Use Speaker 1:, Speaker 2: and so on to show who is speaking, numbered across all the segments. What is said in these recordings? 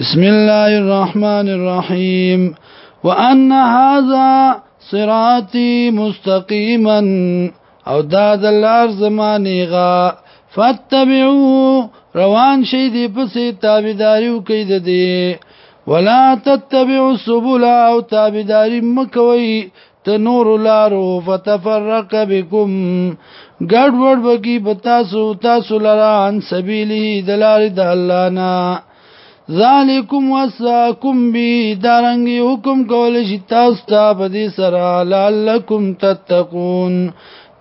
Speaker 1: بسم الله الرحمن الرحيم وأن هذا صراطي مستقيما او دا د لار زمانیغا فاتبعوه روان شي دی پسې تابعداریو کوي د دې ولا تتبعوا السبل او تابعداري مکوي ته نور لارو فتفرق بكم ګډ وډ بکی بتاسو تاسو لران سبیلی د لارې د الله نه ذالکم وساکم بی دارنگی حکم کول شي تاسو ته په دې سره لعلکم تتقون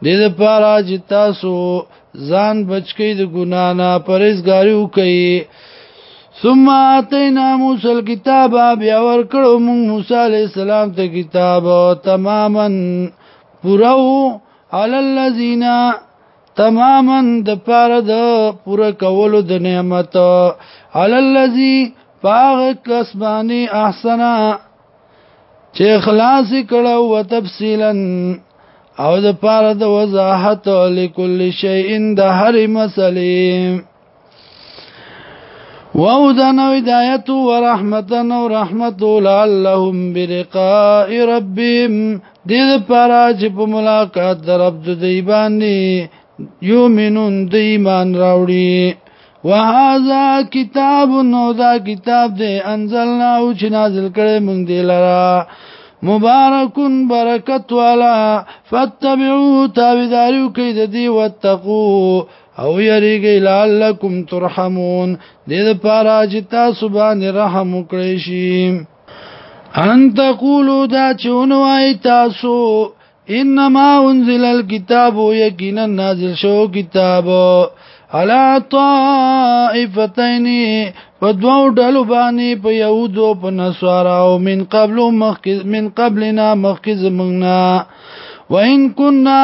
Speaker 1: دې لپاره چې تاسو ځان بچکی د ګنا نه پرهیزګاری وکړي ثم اتینا موسی الكتاب بیا ورکړو موږ موسی علی السلام ته کتاب تماما پرو علی الذین تماما د پاره د پوره کولو د نعمت علی الذی باغ کسبانی احسنا چې خلاص کړه او تفصیلا او د پاره د وضاحت لكل شیء د هر مسلم وَهُدًى وَهِدَايَةً وَرَحْمَةً وَرَحْمَةُ لَعَلَّهُمْ بِلِقَاءِ رَبِّهِمْ دې لپاره چې په ملاقات د رب د دی باندې یومنون دی ایمان راوړي وهذا کتاب نو دا کتاب دی انزلنا او چې نازل کړي مونږ دی لرا مبارکون برکت والا فتبعو تابداریو کئی دا دی واتقو او یریگی لعلکم ترحمون دید پارا جتا سبان رحم کریشیم ان تقولو دا چونوائی تاسو انما انزل الكتاب یقینا نازل شو کتاب علا طائفتین په دوو ډلو باندې په يهودو په نصاراو من قبل مخ من قبلنا مخکز مونږنا وان كنا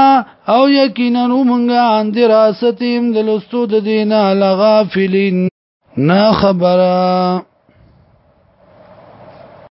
Speaker 1: او یقینا مونږه ان دراستیم دلستو د دینه لغافلین نا خبره